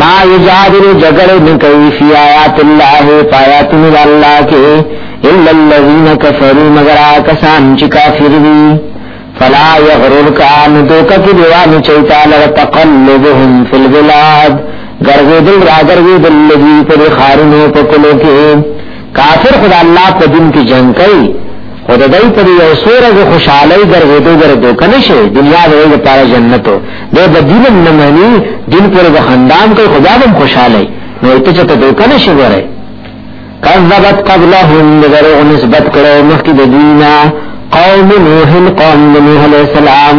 ما یجادل جګړه نکوي فی آیات الله پایات من الله کې الا الذين كفروا مگر کسان چې کافر دي فلا يغررك ان دوک کې دیوان چیتا لر تقلبهم فی البلاد ګرځې دل راګرځې دل لذي پر خارونو په کلو کې کافر خدا الله په دین کې جنگ کوي خو د دای په یو سوره د خوشحالي ګرځېدو ګرځېدو کنه شي دنیا د یو لپاره جنتو د بدیل نه مانی دین پر د خندام کوي خدا هم خوشحالي نو ته چې ته دوکنه شي وره کذبت قبلهم لغرو نسبت کړو مخکې د دینا قوم نوح قوم نوح علیہ السلام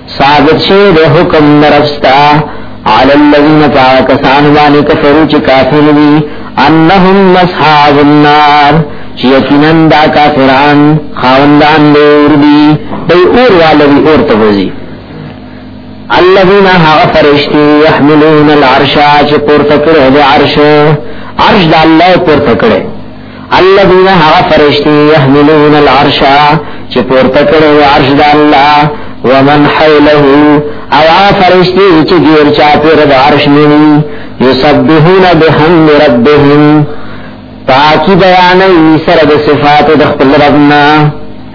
ثابت شوی د حکم نرفستا علی الذین فاکسان باندې کفرو چې کافر وي انهم اصحاب النار چې یقینا دا کافران خاوندان دی اور دی دی اور والوی اور ته وځي الذين هغه فرشتي يحملون العرش چې پورته کړو د عرش عرش د الله پورته کړو الذين هغا فرشتي يحملون العرش چه پورته کرو عرش دا اللہ ومن حوله او فرشتي چه دیر چاپیر دا عرش نوی يسبحون بحمد ربهم پاکی بیانی سرد صفات دخل ربنا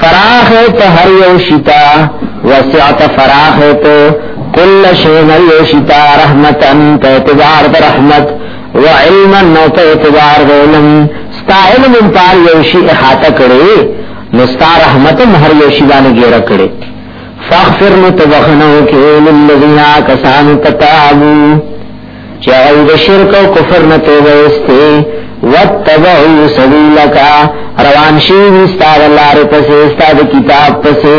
فراخ ته هر یو شتا وسعت فراخ ته کل شی هر یو شتا رحمتن ته اعتبار د رحمت و علما نو ته اعتبار د علم ستا علم پار یو شی احاطه کړي نو ستا رحمت هر یو شی باندې ګیر کړي فاغفر نو تبخنو کې للذین کسان تتابو چې هغه د شرک او کفر نه توبه وستي وتبعوا سبيلك روان شي استاد لار پسې استاد کتاب پسې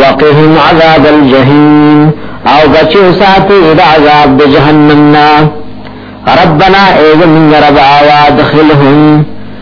وقهم عذاب الجحيم او بچو ساتي د عذاب د جهنم نه ربنا اذن رب آوادخلهم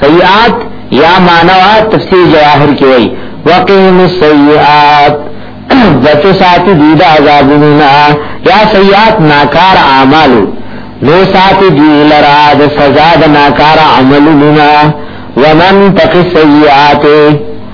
سیئات یا مانوا تفسیر جواهر کی وئی وقیم السیئات بچو ساتی دید عذابنا یا سیئات ناکار اعمالو نو ساتی دی لرا د سزا د ناکار عملنا ومن تقی سیئات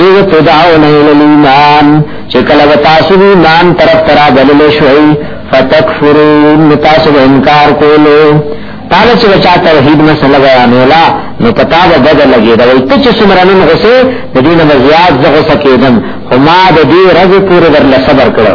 ایو تدعون الى الايمان چې کله تاسو ایمان طرف ترا بلل شوي فتکفرون تاسو انکار کولو تاسو چې چا توحید مسله بیانولا نو پتا به بدل لګي دا وي چې څومره نن غسه د دینه بزیات زغه سکیدم خو ما د دې رز پورې ورل صبر کړو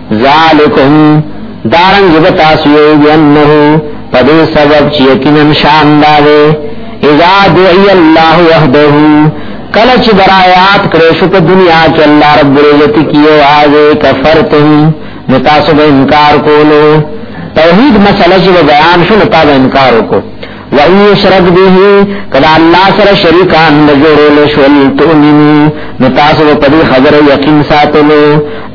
ذالکم دارنګ به تاسو یې بینه په دې سبب چې یقینا شان داوي اذا دعی الله وحده کله چې برایات کړې شو په دنیا کې الله رب العزت کیو آزه کفرتم نو تاسو به انکار کولو توحید مسله چې بیان شو نو تاسو انکار وکړو وَإِنْ يُشْرَكْ بِهِ کدا الله سره شریکان د جوړول شول تؤمنو نو تاسو په دې خبره یقین ساتلو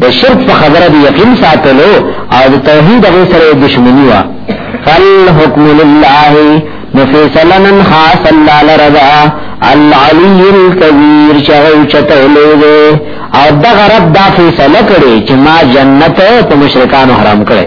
د شرک په خبره دې یقین ساتلو او د توحید هغه سره دښمنی وا فالحكم لله نفیسلن خاص الله لرضا العلی الكبیر چغو چتولو دے او دغه رب دا فیصله کړي چې ما جنت په مشرکانو حرام کړي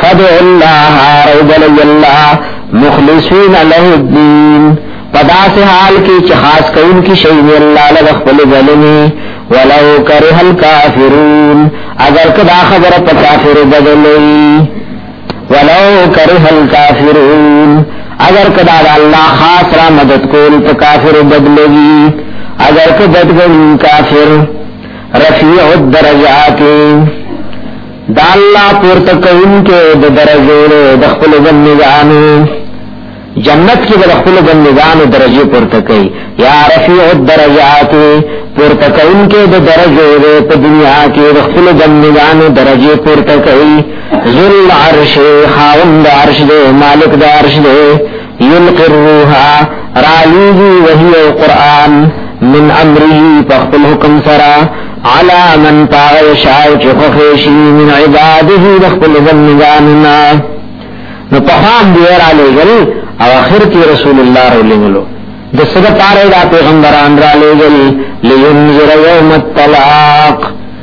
فدع الله روبلی الله مخلصین له الدین پدا سے حال کی چه خاص کون کی شیدی اللہ لغفل ظلمی ولو کرہ الكافرون اگر کدا خبر پکافر بدلی ولو کرہ الكافرون اگر کدا دا اللہ خاص را مدد کول پکافر بدلی اگر کدد گلی کافر رفیع الدرجاتی دا الله پورته کوونکې د درجو له د خپل بندګانو جنت کې د خپل بندګانو درجه پورته کوي یا رفیع الدرجات پورته کوونکې د درجو له په دنیا کې د خپل بندګانو درجه پورته کوي ذل عرش خاوند عرش دې مالک د عرش دې یلقی الروح رالیږي وحی او قرآن من امره په خپل حکم سره علا من پاغ شاء چې خوښي من عباده د خپل بندګانو نه نو په خام دی را لېږل او اخر کې رسول الله را لېږلو د سره پاره دا پیغمبران را لېږل لینذر یوم الطلاق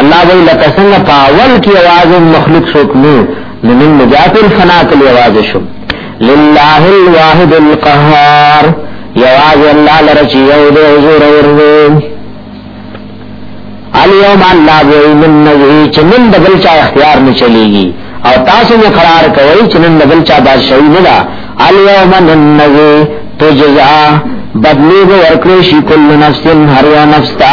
الله وی لکه څنګه په اول کې आवाज مخلوق څوک نو لمن نجات الفنا کې आवाज شو لله الواحد القهار یواز الله لرچ یو دې حضور ورو الیوم الله وی من نوی چې من دبل چا اختیار نه چلیږي او تاسو نه قرار کوي چې نن دبل چا بادشاہي نه ده الیوم ننوی تجزا بدلی ورکړي شي کل نفس هر یو نفس ته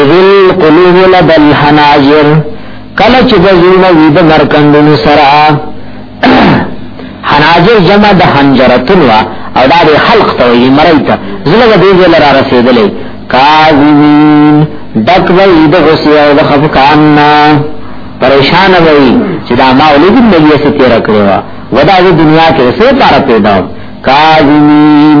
اذل قلوب لدى الحناجر کله چې د زړه وي د مرکندونو سره حناجر جمع د حنجرتون وا او دا د خلق ته وي مړی ته زړه دې ول را رسیدلې کاظمین دک وی د غسی او د خفقان نا پریشان وی چې دا ما ولید نبی سي تیر کړو ودا د دنیا کې څه پاره پیدا کاظمین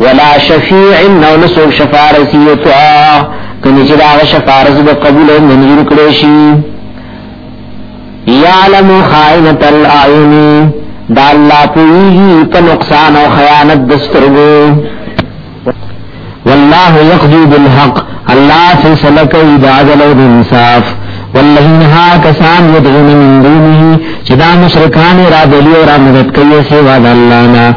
ولا شفیع نو نسوک شفارسی اتوا کنی چی داغ شفارس با قبول منظور کلیشی یعلم خائنت الاعینی دا اللہ پویگی پا نقصان و خیانت دسترگو واللہ یقضی بالحق اللہ فیصلہ کئی دعدل و انصاف والذین ها کسان یدعون من دونه چې دا مشرکان را دلی او را مدد کوي سوا د الله نه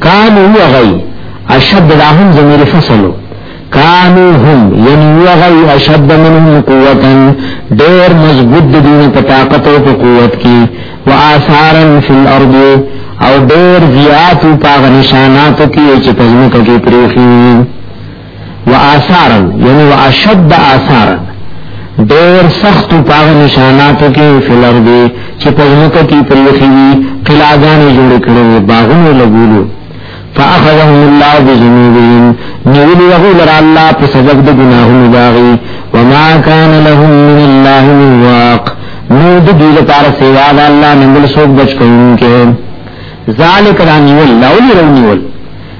کانو هو غی اشد دا هم زمیر فصلو کانو هم یعنی هو غی اشد منهم قوتا دیر مضبوط دین پا طاقت و پا قوت کی و آثارا فی الارض او دیر زیادو پا غنشاناتو کی چی پزمکا کی پریخی و آثارا یعنی و اشد آثارا ډیر سخت پاغ نشانات کې فلر دی چې په ځمکه کې پریخي وي قلاګانې جوړ کړې باغونه لګولو فاخذهم الله بذنوبهم نیول یغو لر الله په سبب د ګناهونو باغی وما كان لهم من الله من واق نو د دې لپاره سیوا د الله نه مل سوک بچ کوونکې ذالک رانیول لولی رانیول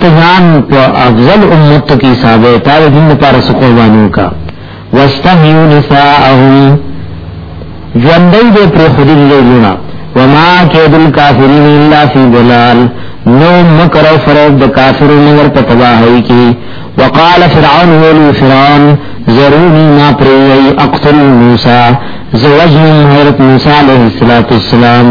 تزان په افضل امت کی صاحبه تار دین لپاره سو قربانو کا واستحیو نساءهم ژوندۍ دې پر خودی دې لونه وما کید الکافرین الا فی ضلال نو مکر او فریب د کافر نور په تباہی کی وقال فرعون ولی فرعون ضرونی ما پریئی اقتل موسی زوجن حضرت موسی علیہ السلام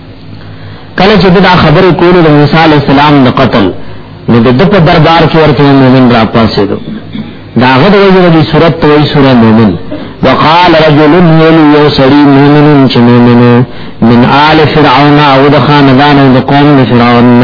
کله چې دا خبرې کولې د موسی علی السلام د قتل نو د په دربار کې ورته مومن را پاسې دو دا غد وجه د صورت ته وی سوره مومن وقال رجل من يسري مؤمن چې مومن من آل فرعون او د خاندان او د قوم فرعون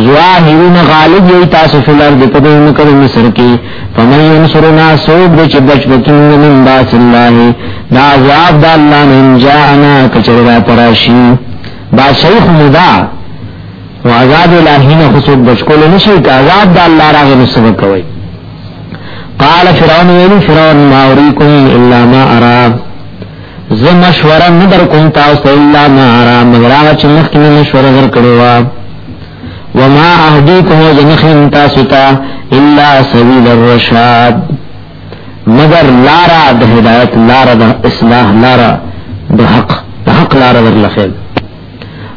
ظاهرون غالب یی تاسو فلر دی پدی مکر مصر کی فمن ینصرنا سوک دی چی بچ بکن من باس اللہ دا عذاب دا اللہ من جانا کچر را پراشی با شیخ مدا و عذاب الہین خسوک بچ کولو نشی که عذاب دا اللہ را غیر سبک کوئی قال فرعون ویلی فرعون ما اوریکم الا ما اراب زه مشوره نه در کوم تاسو ته الا ما ارا مگر هغه چې مخکې مې مشوره در کړې وه وما اهديكم وجنخم تاسو ته الا سبيل الرشاد مگر لارا د هدایت لارا د اصلاح لارا د حق د حق لارا در لخل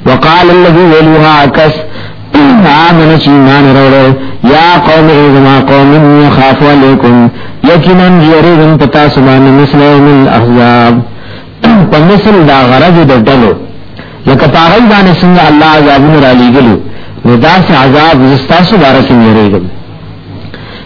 وقال الذي وليها عكس آمن شیمان روڑو یا قوم ایزما قوم انی خاف علیکم یقینا یریدن پتا سبان مثل یوم الاحزاب په مثل دا غرض د ډلو لکه پاغل باندې څنګه الله عذابونه را لېږلو نو داسې عذاب زستاسو بارکه یریدم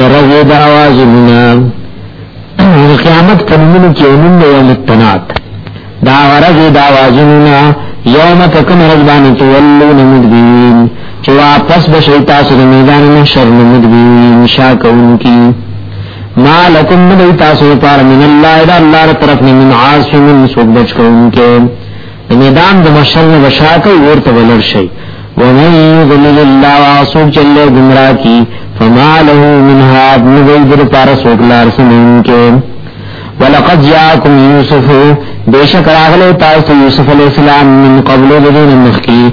درجه د اوازونه قیامت په نومونو کې نوم دی یوم التنات دا ورځ د اوازونه یوم تکم رځ باندې چې ولون مدبین چې واپس به شي تاسو د میدان محشر نه مدبین شاکون کی ما لکم مدی تاسو لپاره من الله د الله طرف نه من عاصم سوبچ کون کې د میدان د مشر نه بشاکه ورته ولر شي ومن يضلل الله واسوک جل گمراه کی فما له من هاد نغیر پار سوک لار سنین کے ولقد جاءكم يوسف بشک راغله تاسو يوسف عليه السلام من قبل ذين مخکی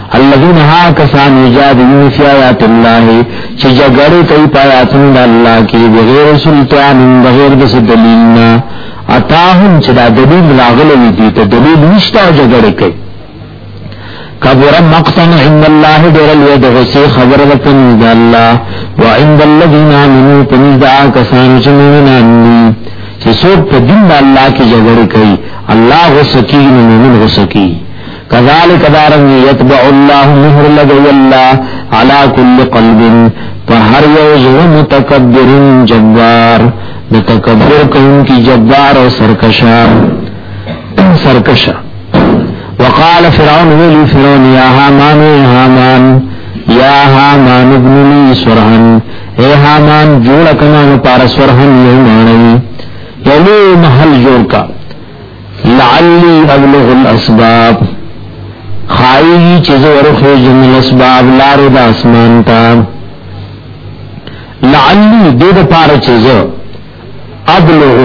الذين ها کسان یجادلون فی آیات الله چې جګړه کوي په آیاتونو د الله کې بغیر سلطان بغیر د دلیل نه اتاهم چې دا دلیل راغلی دی ته دلیل نشته جګړه کوي کبر مقتن عند الله دیر الید غسی خبر رکن عند الله و عند الذین آمنوا پنیزا کسان چمین آمنی چه سوک پا دین اللہ کی جگڑ کئی اللہ غسکی نمین غسکی کذالک دارن یتبع الله مهر لګی الله علی کل قلب په هر یو زړه متکبر جبار د تکبر کوونکی جبار او سرکشا سرکشا وقال فرعون ویلی فرعون یا هامان یا هامان یا هامان ابن لی سرحن اے هامان جوڑا کمان پار سرحن یو مانوی یلو محل جوڑ کا لعلی ابلغ الاسباب خایي چې زه ورخه جمل اسباب لارو د اسمان ته لعلی دې د پاره چې زه ابلغ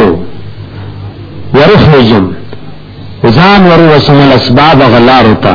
ورخه جم ځان ورو وسمل اسباب غلارو ته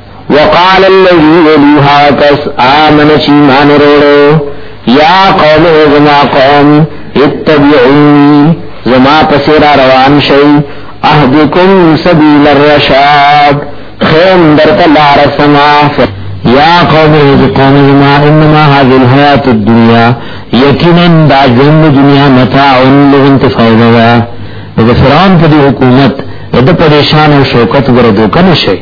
وقال الذي وليها کس آمن چی مان روڑو یا قوم زما قوم اتبعونی زما پسیرا روان شئی اهدکم سبیل الرشاد خیم در تلار سما یا قوم از قوم زما انما هذه الحیات الدنیا یقینا دا جن دنیا متاع لغن تفاوضا دا فرعون پا دی حکومت دا پریشان و شوکت گردو کنشئی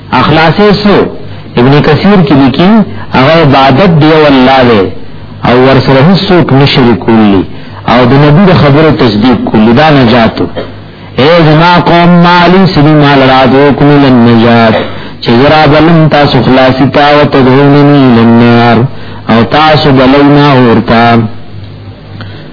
اخلاصې سو ابن کثیر کې لیکي هغه عبادت دی والله دی او ورسره هیڅوک نشری کولی او د نبی د خبرو تصدیق کولی دا نجاتو اے زما قوم مالی سنی مال رادو کلی لنجات چه ذرا بلن تاسو خلاصی تا و تدعوننی لنار او تاسو بلینا اورتا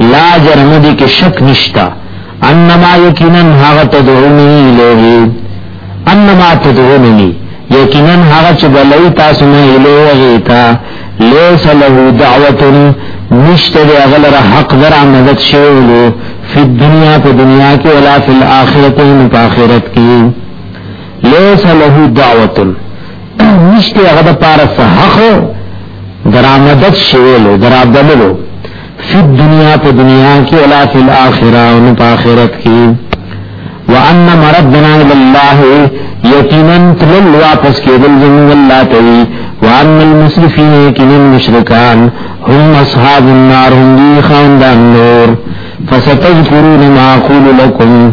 لا جرم دی کې شک نشتا انما یقینا هغه تدعونی الیه انما تدعونی یقینا هغه چې بلای تاسو نه الیه غیتا لیس له دعوت نشته دی غلره حق در مدد شیولو فی الدنیا په دنیا کې ولا فی الاخرت هم په آخرت کې لیس له دعوت نشته هغه د پارس حق درامدت شویلو درابللو فی الدنیا په دنیا کې ولا فی الاخره او په آخرت کې وان مردنا الى الله یقینا تل واپس کېدل زموږ الله ته وی وان المسرفین یقینا مشرکان هم اصحاب النار هم خاندان نور فستذکرون ما اقول لكم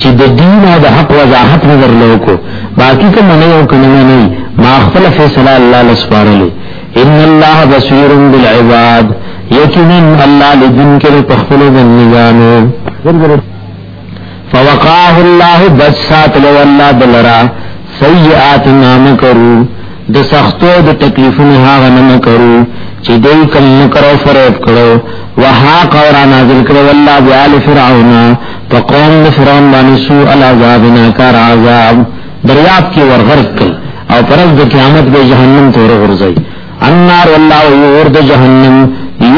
چې د دین او د حق وضاحت نظر لوکو باقی کوم نه یو کنه نه ما خپل فیصله الله لسپارلې ان الله بصیر بالعباد یقینا الله لذن کې په خپل بندګانو فوقاه الله بسات لو الله دلرا سیئات ما مکرو د سختو د تکلیفونو هغه نه مکرو چې دوی کوم مکر او فریب کړو وحاق اور نازل کړو الله بیال فرعون په قوم د فرعون باندې سوء العذاب ناکار عذاب دریاب کې ورغرق کړ او پرز د قیامت به جهنم ته ورغورځي النار والله اور د جهنم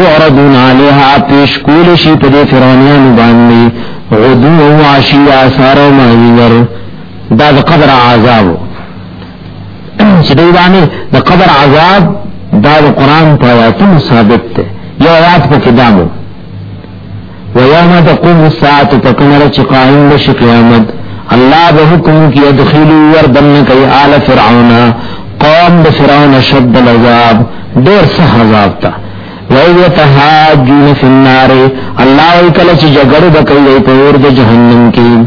یعرضون علیها پیش کول شي په فرعونانو باندې غدو او عشی آثار او مازیګر دا د قبر عذاب چې دی باندې د قبر عذاب دا د قران په آیاتونو ثابت دی یو آیات په کې دامو ويوم تقوم الساعه فكمل قائم بش قیامت الله به حکم کی ادخلوا وردن کی آل فرعون قوم د فرعون شد العذاب ډیر سخت عذاب تا وایو تهاجون فی النار الله وکړه چې جګړه وکړي په اور د جهنم کې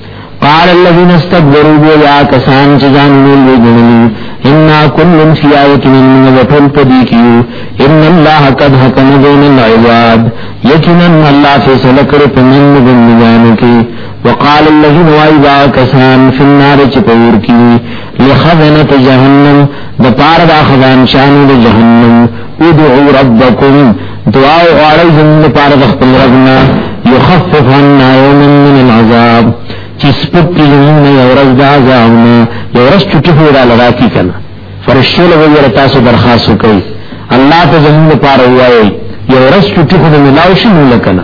قال الذين استكبروا بويا کسان چې ځان لوی ګڼلي ان كل في آية من وطن پديكي ان الله قد حكم بين العباد يقينا الله في سلكر پمن بندگانو کې وقال الذين وايا کسان في النار چې پور کې لخزنه جهنم د پاره د خزان شانو د جهنم ادعو ربکم دعا او غواړی زموږ لپاره د خپل رب نه یخفف عنا یوما من العذاب چې سپک کې زموږ یو ورځ د عذاب نه یو ورځ چټي هو را لرا کی کنه فرشتو له ویره تاسو درخواست وکړي الله ته زموږ لپاره وایي یو ورځ چټي هو ملاو شي نو لکنه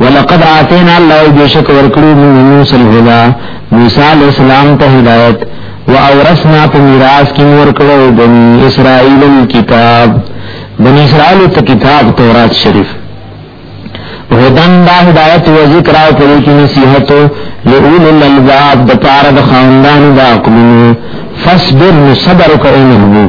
ولقد آتینا الله بیشک ورکړو موسی الهدى موسی علیہ السلام ته هدایت و اورثنا په میراث کې ورکړو بنی اسرائیل کتاب بنی اسرائیل ته کتاب تورات شریف هدن دا هدایت و ذکر او په کې نصیحت لئول الالباب د پاره د خاندان د عقلونو فصبر صبر کوي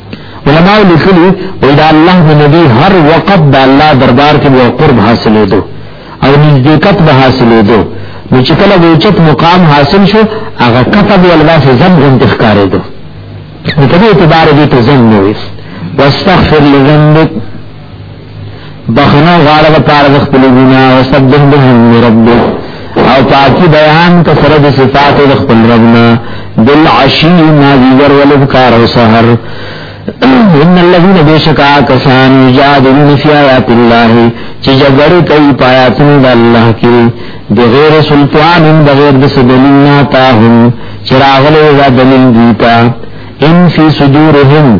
علماء لیکلی وی دا الله د نبی هر وقت دا الله دربار کې یو قرب حاصلې دو او نزدېکت به حاصلې دو نو چې کله د اوچت مقام حاصل شو هغه کتب ولدا سے زم غن تخکارې دو نو په دې اعتبار دې ته زم نه وي واستغفر لذنبک بخنه غواړه د پاره د خپل ګنا او سبح به رب او پاکی بیان ته سره د صفات د خپل ربنا دل عشی ما دیگر ولذکار او سحر ان الذين بشکا کسان یجادلون فی آیات الله چې جګړه کوي پایاتونه د الله کې بغیر سلطان بغیر د سدلینا تاهم چراغله دا دلیل دیتا ان فی صدورهم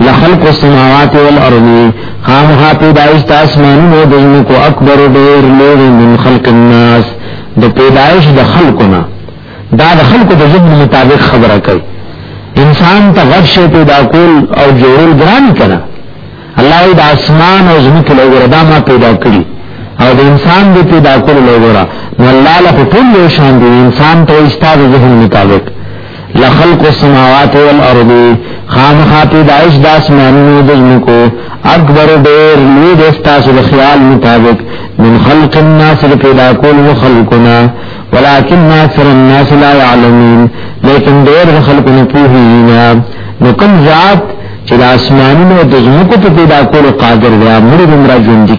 لخلق السماوات والارض خامخا پیدایش د اسمانونو د ځمکو اکبر ډیر لوی من خلق الناس د پیدایش د خلقونه دا د خلقو د ذهن مطابق خبره کوي انسان ته غږ شي پیدا کول او جوړول ګران کړه الله د اسمان او ځمکې له وردا ما پیدا کړی او د انسان د پیدا کولو له ورا نو الله له ټول یو شان دی انسان ته استاد ذهن مطابق لخلق السماوات والارض خامخا پیدائش د اسمانونو د ځمکو اکبر ډیر لوی د ستاسو د خیال مطابق من خلق الناس د پیدا کولو خلقنا ولكن اکثر الناس لا يعلمون لیکن ډیر خلق نه پوهیږي نو کوم ذات چې د اسمانونو د ځمکو په پیدا کولو قادر دی موږ هم راځوندي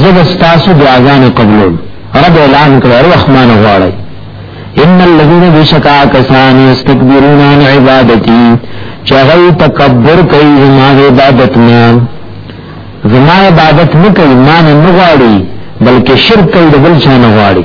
زه به ستاسو دعاګانې قبلوم رب اعلان کړ هر وخت ما نه غواړئ ان الذين بشکا کسان یستكبرون عن عبادتي چې هغه تکبر کوي زما عبادت نه زما عبادت نه کوي ما نه غواړي بلکې شرک کوي د بل چا نه غواړي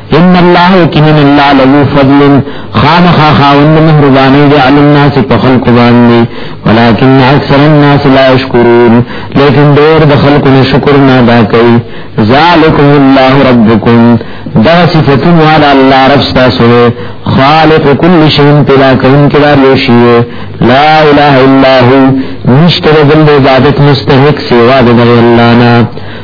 ان الله یقینا الله له فضل خامخ خاوند مهربانی دی علی الناس په خلق باندې ولکن اکثر الناس لا یشکرون لیکن ډیر د خلق نه شکر نه ادا کوي ذالکم الله ربکم دا صفاتون والا الله رب تاسو خالق کل شیء پیدا کون کړه یو شی لا اله الا هو نشتر بل عبادت مستحق سوا د الله نه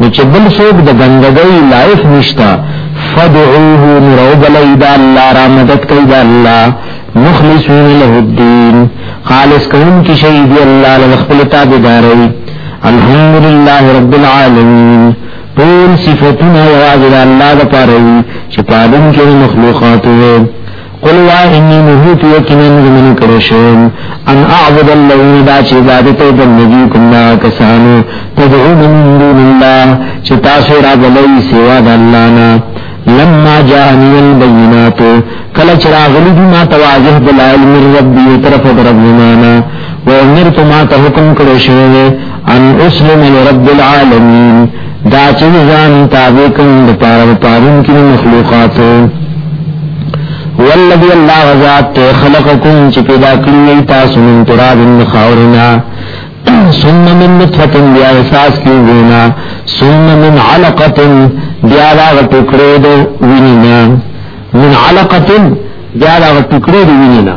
نو چې بل څوک د بندګۍ لایق نشته فدعوه نروبلی دا الله را مدد کوي دا الله مخلصون له الدين خالص کوم کې شي دی الله له خپل تابعداري الحمد لله رب العالمين ټول صفاتونه یوازې الله لپاره وي چې پالون کې مخلوقات وي قل وا انی نهیت یقینا من کرشم ان اعبد الذین دا چې عبادت د نبی کنا کسانو تدعون من دون الله چې تاسو را بلې سوا د الله نه لما جاءنی البینات کله چې راغلی دي ما تواجه دلائل من ربی طرف در ربنا و امرت ما ته حکم کړو شوی ان اسلم لرب العالمین دا چې ځان تابع کوم د پاره د پارون کې مخلوقاتو والذي الله غزاد خلقكم چې پیدا کړی تاسو من تراب خاورنا ثم من نطفه بیا احساس کی وینا ثم من علقه بیا دا ټکړې د وینینا من علقه بیا دا ټکړې د وینینا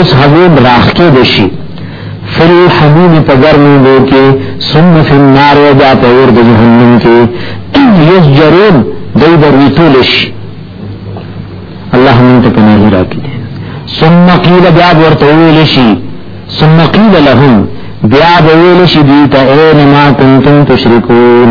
یسحبون راخکې دشي فل حمیم په ګرمو بو کې ثم فی النار وجا په اور د جهنم کې یسجرون دی دروي ټول شي الله مون ته پناه راکړي ثم قیل بیا ورته ویل شي ثم قیل لهم بیا ویل شي دي ته اے ما کنتم تشركون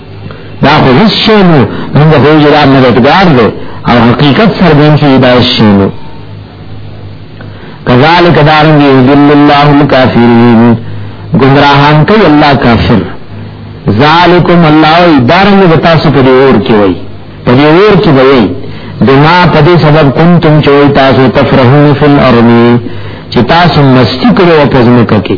دا خو هیڅ شی نو موږ خو یو جراب مددګار دی او حقیقت څرګند شي دا هیڅ شی نو کذالک دارنګ یذل الله الکافرین گمراهان کوي الله کافر ذالکم الله دارنګ وتا سو په اور کې وای په اور کې وای دما په دې سبب کنتم چوي تاسو تفرحون فی الارض چې تاسو مستی کړو په ځمکه کې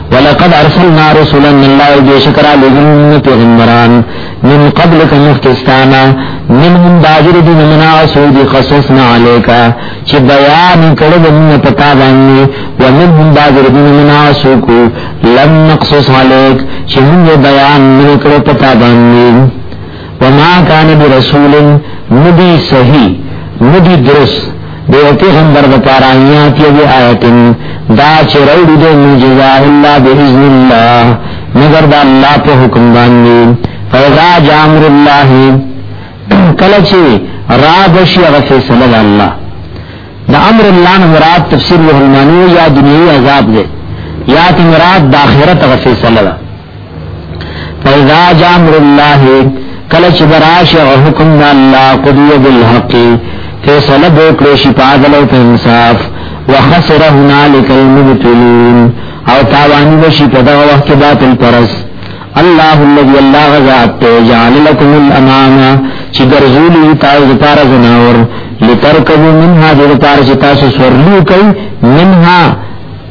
ولقد ارسلنا رسلا من الله بشکر لهم پیغمبران من قبل کمختستانا منهم باجر دی منا سود خصصنا علیکا چې بیان کړه د موږ پتا باندې ومنهم باجر دی منا سوکو لم نقصص علیک چې موږ بیان نه کړه پتا باندې وما کان برسول ندی صحیح ندی درس دی پیغمبر د پاره آیات یو آیتن دا چې راوړي د معجزه الا باذن الله مگر دا الله په حکم باندې فیضا جامر الله کله چې را بشي هغه فیصله د الله د امر الله مراد تفسیر ورمانو یا دنیوي عذاب دی یا ته مراد د آخرت هغه فیصله ده فإذا جاء أمر الله کله چې براشي او حکم د الله قضي بالحق فیصله وکړي شي په عدل او انصاف وخسر هنالك المبتلون او تاوان وشي په دغه وخت کې باطل پرس الله الذي الله غزات جعل لكم الامانه چې ګرځولي تاسو لپاره زناور لترکبو منها دې لپاره چې تاسو سورلو کوي منها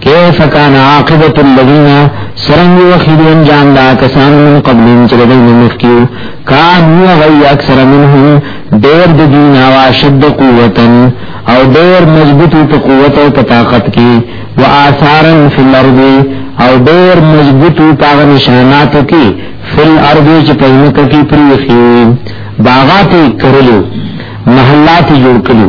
کیف کان عاقبت الذین سرنگ وخید انجام دا کسان من قبلین چردین مخکیو کانو غی اکثر منهم دیر دین و شد قوتا او دیر مضبوط په قوت او په طاقت کې و آثارا فی الارض او دیر مضبوط په نشاناتو کې فی الارض چې په مکه کې پریخي باغات کرلو محلات جوړ کړو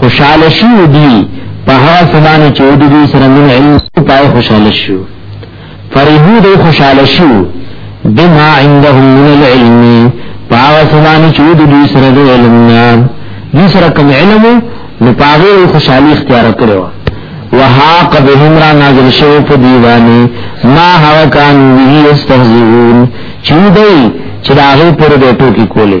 خوشاله شو دی په هغه سبانه چې د دې سره من علم پای خوشاله شو فرحو دی خوشاله شو بما عندهم من العلم په هغه سبانه چې د دې سره د علم نه دې سره کوم علم نو پاغه خوشحالي اختیار کړو وها قبهم را نازل شو په دیوانی ما هوا کان وی استهزئون چې دوی چې داغه پر دې ټوکی کوله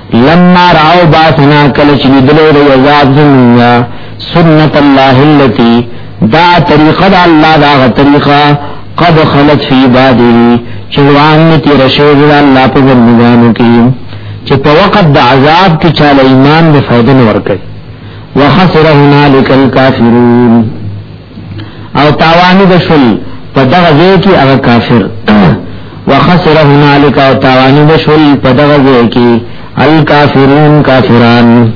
لما راو باسنا کله چې دلو د عذاب زمونږه سنت الله التي دا طریقه دا الله دا طریقه قد خلت فی عباده چلوان می تیر شوی دا الله په بندگانو کې چې په وخت د عذاب کې چاله ایمان به فائدہ ورکړي وخسر هنالک الکافرون او تاوانی بشل پا دغزه کی اغا کافر وخسر هنالک او تاوانی بشل پا دغزه کی الکافرون کافران